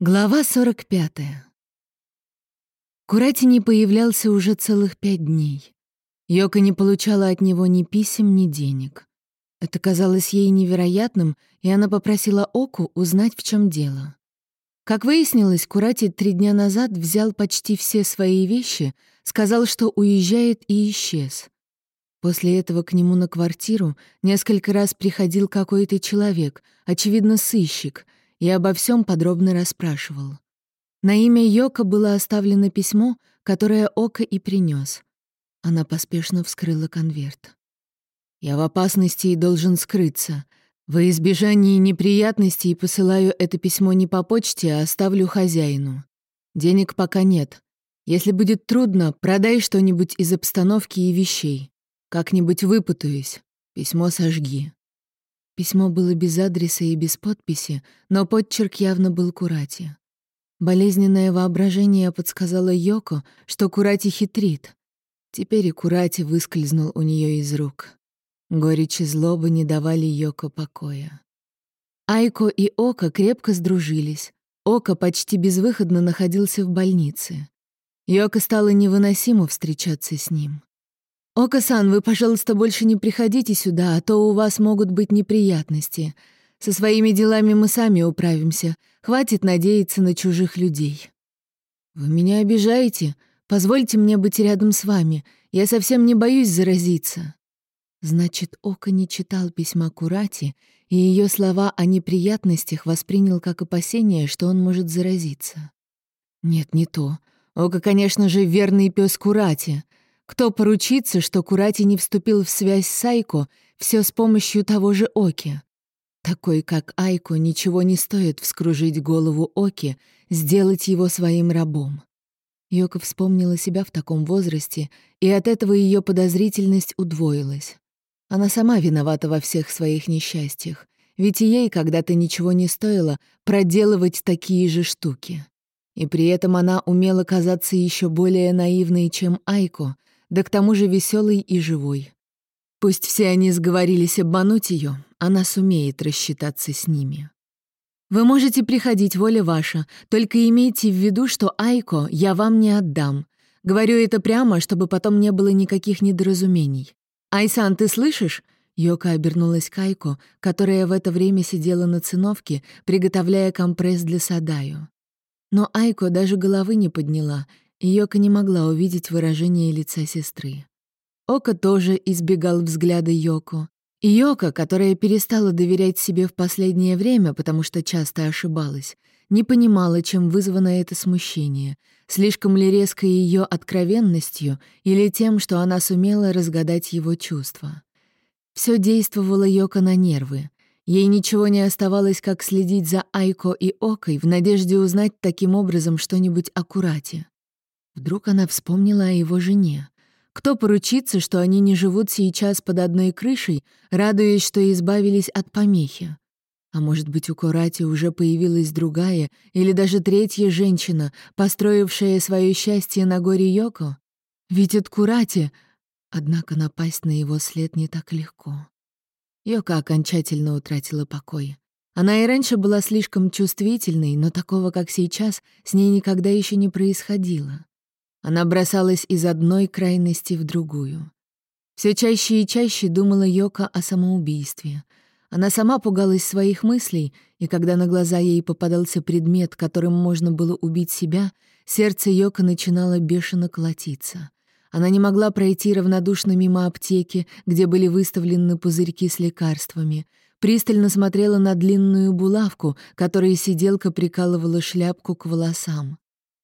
Глава 45. Курати не появлялся уже целых пять дней. Йока не получала от него ни писем, ни денег. Это казалось ей невероятным, и она попросила Оку узнать, в чем дело. Как выяснилось, Курати три дня назад взял почти все свои вещи, сказал, что уезжает и исчез. После этого к нему на квартиру несколько раз приходил какой-то человек, очевидно, сыщик — и обо всем подробно расспрашивал. На имя Йока было оставлено письмо, которое Ока и принес. Она поспешно вскрыла конверт. «Я в опасности и должен скрыться. Во избежание неприятностей посылаю это письмо не по почте, а оставлю хозяину. Денег пока нет. Если будет трудно, продай что-нибудь из обстановки и вещей. Как-нибудь выпутаюсь. Письмо сожги. Письмо было без адреса и без подписи, но подчерк явно был Курати. Болезненное воображение подсказало Йоко, что Курати хитрит. Теперь и Курати выскользнул у нее из рук. Горечь и злоба не давали Йоко покоя. Айко и Ока крепко сдружились. Ока почти безвыходно находился в больнице. Йоко стало невыносимо встречаться с ним. «Ока-сан, вы, пожалуйста, больше не приходите сюда, а то у вас могут быть неприятности. Со своими делами мы сами управимся. Хватит надеяться на чужих людей». «Вы меня обижаете? Позвольте мне быть рядом с вами. Я совсем не боюсь заразиться». Значит, Ока не читал письма Курати, и ее слова о неприятностях воспринял как опасение, что он может заразиться. Нет, не то. Ока, конечно же, верный пес Курати. Кто поручится, что Курати не вступил в связь с Айко, все с помощью того же Оки? Такой, как Айко, ничего не стоит вскружить голову Оки, сделать его своим рабом. Йока вспомнила себя в таком возрасте, и от этого ее подозрительность удвоилась. Она сама виновата во всех своих несчастьях, ведь и ей когда-то ничего не стоило проделывать такие же штуки. И при этом она умела казаться еще более наивной, чем Айко, да к тому же веселый и живой. Пусть все они сговорились обмануть ее, она сумеет рассчитаться с ними. Вы можете приходить, воля ваша, только имейте в виду, что Айко я вам не отдам. Говорю это прямо, чтобы потом не было никаких недоразумений. Айсан, ты слышишь? Йока обернулась к Айко, которая в это время сидела на циновке, приготовляя компресс для Садаю. Но Айко даже головы не подняла Йока не могла увидеть выражение лица сестры. Ока тоже избегал взгляда Йоко. И Йока, которая перестала доверять себе в последнее время, потому что часто ошибалась, не понимала, чем вызвано это смущение, слишком ли резкой ее откровенностью или тем, что она сумела разгадать его чувства. Все действовало Йока на нервы. Ей ничего не оставалось, как следить за Айко и Окой в надежде узнать таким образом что-нибудь аккурате. Вдруг она вспомнила о его жене. Кто поручится, что они не живут сейчас под одной крышей, радуясь, что избавились от помехи? А может быть, у Корати уже появилась другая или даже третья женщина, построившая свое счастье на горе Йоко? Ведь от Курати... Однако напасть на его след не так легко. Йока окончательно утратила покой. Она и раньше была слишком чувствительной, но такого, как сейчас, с ней никогда еще не происходило. Она бросалась из одной крайности в другую. Все чаще и чаще думала Йока о самоубийстве. Она сама пугалась своих мыслей, и когда на глаза ей попадался предмет, которым можно было убить себя, сердце Йока начинало бешено колотиться. Она не могла пройти равнодушно мимо аптеки, где были выставлены пузырьки с лекарствами, пристально смотрела на длинную булавку, которой сиделка прикалывала шляпку к волосам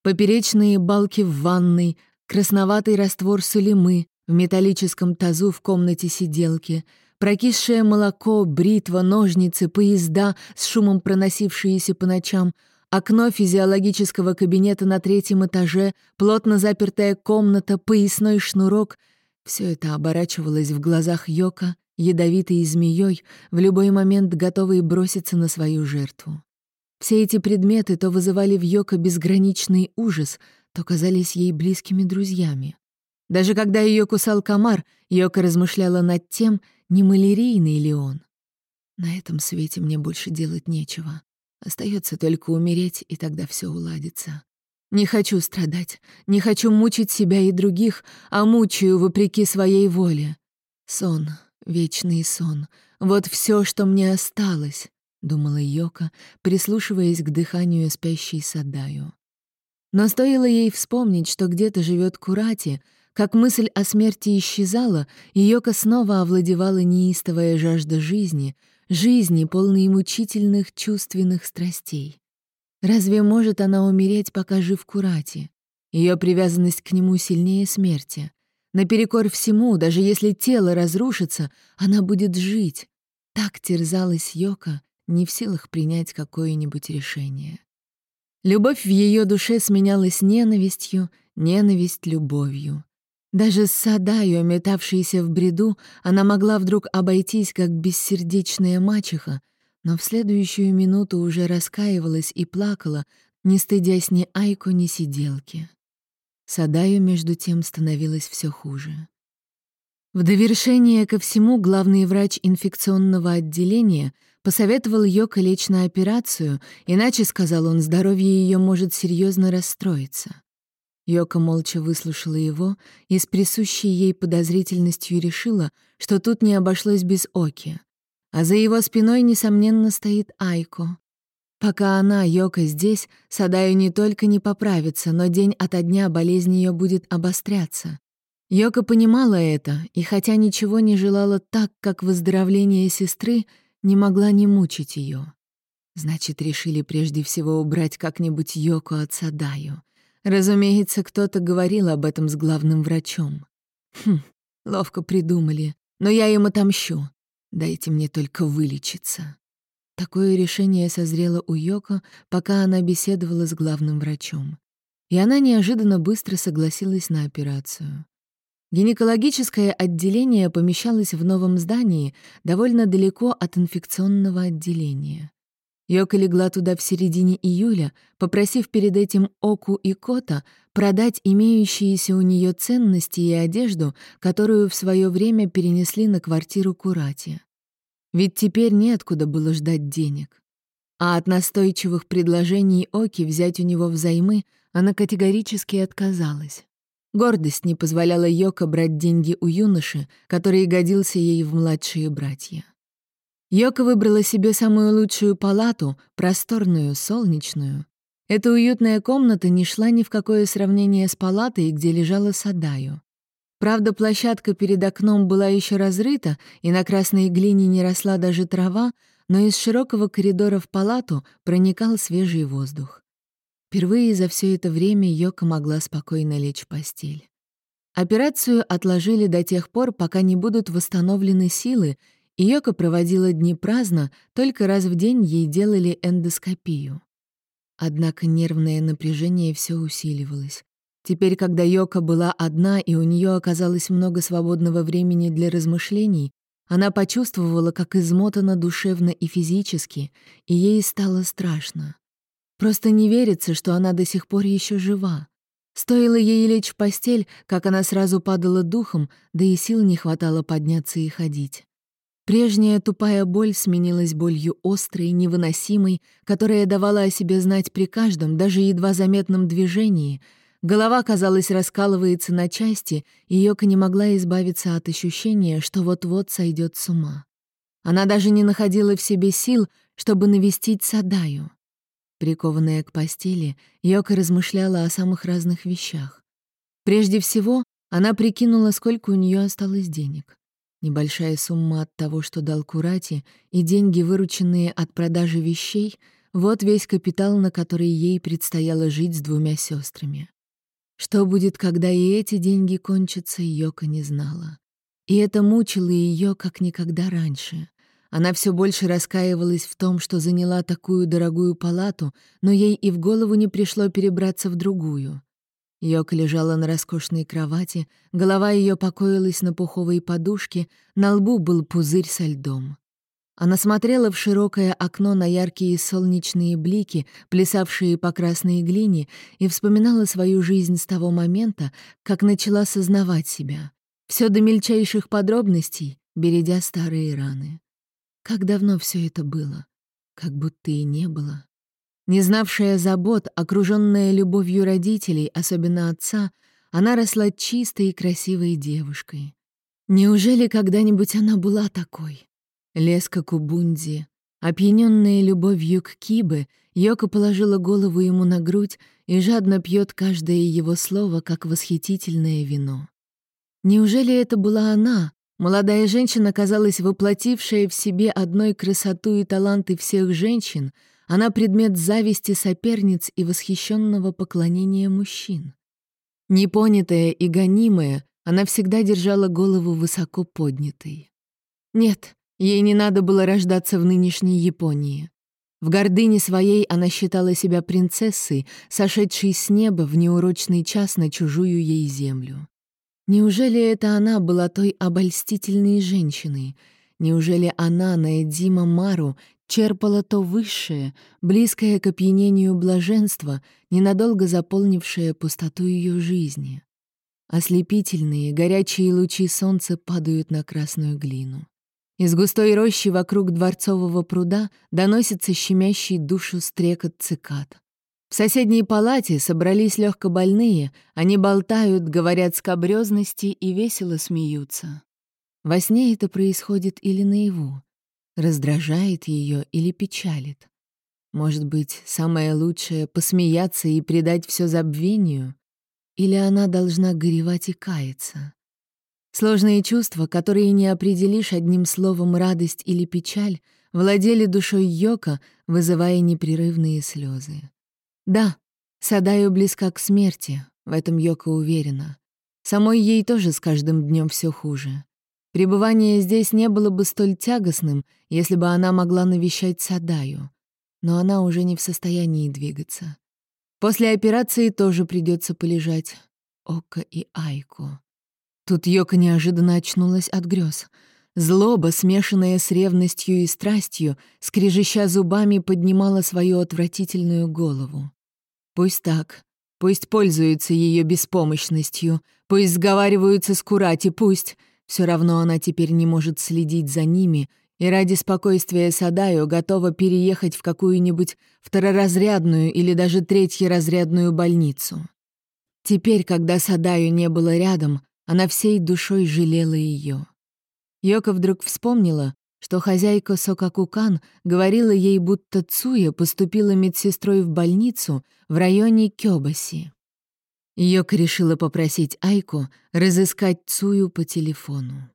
поперечные балки в ванной, красноватый раствор сулемы в металлическом тазу в комнате сиделки, прокисшее молоко, бритва, ножницы, поезда с шумом проносившиеся по ночам, окно физиологического кабинета на третьем этаже, плотно запертая комната, поясной шнурок — все это оборачивалось в глазах Йока, ядовитой змеей, в любой момент готовой броситься на свою жертву. Все эти предметы то вызывали в Йоко безграничный ужас, то казались ей близкими друзьями. Даже когда ее кусал комар, Йока размышляла над тем, не малярийный ли он. На этом свете мне больше делать нечего. Остается только умереть, и тогда все уладится. Не хочу страдать, не хочу мучить себя и других, а мучаю вопреки своей воле. Сон, вечный сон — вот все, что мне осталось, — думала Йока, прислушиваясь к дыханию спящей Садаю. Но стоило ей вспомнить, что где-то живет Курати, как мысль о смерти исчезала, и Йока снова овладевала неистовая жажда жизни, жизни, полной мучительных чувственных страстей. Разве может она умереть, пока жив Курати? Ее привязанность к нему сильнее смерти. Наперекор всему, даже если тело разрушится, она будет жить. Так терзалась Йока, не в силах принять какое-нибудь решение. Любовь в ее душе сменялась ненавистью, ненависть — любовью. Даже с Садаю, метавшейся в бреду, она могла вдруг обойтись как бессердечная мачеха, но в следующую минуту уже раскаивалась и плакала, не стыдясь ни Айко, ни сиделки. Садаю, между тем, становилось все хуже. В довершение ко всему главный врач инфекционного отделения посоветовал ее лечь на операцию, иначе, сказал он, здоровье ее может серьезно расстроиться. Йока молча выслушала его и с присущей ей подозрительностью решила, что тут не обошлось без Оки. А за его спиной, несомненно, стоит Айко. Пока она, Йока, здесь, Садаю не только не поправится, но день ото дня болезнь ее будет обостряться. Йока понимала это, и хотя ничего не желала так, как выздоровление сестры, не могла не мучить ее. Значит, решили прежде всего убрать как-нибудь Йоку от Садаю — Разумеется, кто-то говорил об этом с главным врачом. Хм, ловко придумали, но я им отомщу. Дайте мне только вылечиться. Такое решение созрело у Йоко, пока она беседовала с главным врачом. И она неожиданно быстро согласилась на операцию. Гинекологическое отделение помещалось в новом здании, довольно далеко от инфекционного отделения. Йока легла туда в середине июля, попросив перед этим Оку и Кота продать имеющиеся у нее ценности и одежду, которую в свое время перенесли на квартиру Курати. Ведь теперь неоткуда было ждать денег. А от настойчивых предложений Оки взять у него взаймы она категорически отказалась. Гордость не позволяла Йока брать деньги у юноши, который годился ей в младшие братья. Йока выбрала себе самую лучшую палату, просторную, солнечную. Эта уютная комната не шла ни в какое сравнение с палатой, где лежала Садаю. Правда, площадка перед окном была еще разрыта, и на красной глине не росла даже трава, но из широкого коридора в палату проникал свежий воздух. Впервые за все это время Йока могла спокойно лечь в постель. Операцию отложили до тех пор, пока не будут восстановлены силы, Йока проводила дни праздно, только раз в день ей делали эндоскопию. Однако нервное напряжение все усиливалось. Теперь, когда Йока была одна и у нее оказалось много свободного времени для размышлений, она почувствовала, как измотана душевно и физически, и ей стало страшно. Просто не верится, что она до сих пор еще жива. Стоило ей лечь в постель, как она сразу падала духом, да и сил не хватало подняться и ходить. Прежняя тупая боль сменилась болью острой, невыносимой, которая давала о себе знать при каждом, даже едва заметном движении. Голова, казалось, раскалывается на части, и Йока не могла избавиться от ощущения, что вот-вот сойдет с ума. Она даже не находила в себе сил, чтобы навестить Садаю. Прикованная к постели, Йока размышляла о самых разных вещах. Прежде всего, она прикинула, сколько у нее осталось денег. Небольшая сумма от того, что дал Курати, и деньги, вырученные от продажи вещей, вот весь капитал, на который ей предстояло жить с двумя сестрами. Что будет, когда и эти деньги кончатся, Йока не знала. И это мучило ее, как никогда раньше. Она все больше раскаивалась в том, что заняла такую дорогую палату, но ей и в голову не пришло перебраться в другую. Йока лежала на роскошной кровати, голова ее покоилась на пуховой подушке, на лбу был пузырь со льдом. Она смотрела в широкое окно на яркие солнечные блики, плясавшие по красной глине, и вспоминала свою жизнь с того момента, как начала сознавать себя. Все до мельчайших подробностей, бередя старые раны. Как давно все это было? Как будто и не было. Не знавшая забот, окруженная любовью родителей, особенно отца, она росла чистой и красивой девушкой. Неужели когда-нибудь она была такой? Леска Кубунди, опьяненная любовью к Кибе, Йока положила голову ему на грудь и жадно пьет каждое его слово, как восхитительное вино. Неужели это была она, молодая женщина, казалась воплотившая в себе одной красоту и таланты всех женщин, она предмет зависти соперниц и восхищенного поклонения мужчин. Непонятая и гонимая, она всегда держала голову высоко поднятой. Нет, ей не надо было рождаться в нынешней Японии. В гордыне своей она считала себя принцессой, сошедшей с неба в неурочный час на чужую ей землю. Неужели это она была той обольстительной женщиной? Неужели она, Наэдзима Мару, черпала то высшее, близкое к опьянению блаженства, ненадолго заполнившее пустоту ее жизни? Ослепительные, горячие лучи солнца падают на красную глину. Из густой рощи вокруг дворцового пруда доносится щемящий душу стрекот цикад. В соседней палате собрались легкобольные, они болтают, говорят скобрёзности и весело смеются. Во сне это происходит или наяву, раздражает ее или печалит. Может быть, самое лучшее — посмеяться и предать все забвению? Или она должна горевать и каяться? Сложные чувства, которые не определишь одним словом радость или печаль, владели душой Йока, вызывая непрерывные слезы. Да, Садаю близка к смерти, в этом Йока уверена. Самой ей тоже с каждым днем все хуже. Пребывание здесь не было бы столь тягостным, если бы она могла навещать Садаю. Но она уже не в состоянии двигаться. После операции тоже придется полежать. Ока и Айку. Тут Йока неожиданно очнулась от грез. Злоба, смешанная с ревностью и страстью, скрежеща зубами, поднимала свою отвратительную голову. Пусть так. Пусть пользуются ее беспомощностью, пусть сговариваются с Курати, пусть... Все равно она теперь не может следить за ними и ради спокойствия Садаю готова переехать в какую-нибудь второразрядную или даже третьеразрядную больницу. Теперь, когда Садаю не было рядом, она всей душой жалела ее. Йока вдруг вспомнила, что хозяйка Сокакукан говорила ей, будто Цуя поступила медсестрой в больницу в районе Кёбаси. Йока решила попросить Айку разыскать Цую по телефону.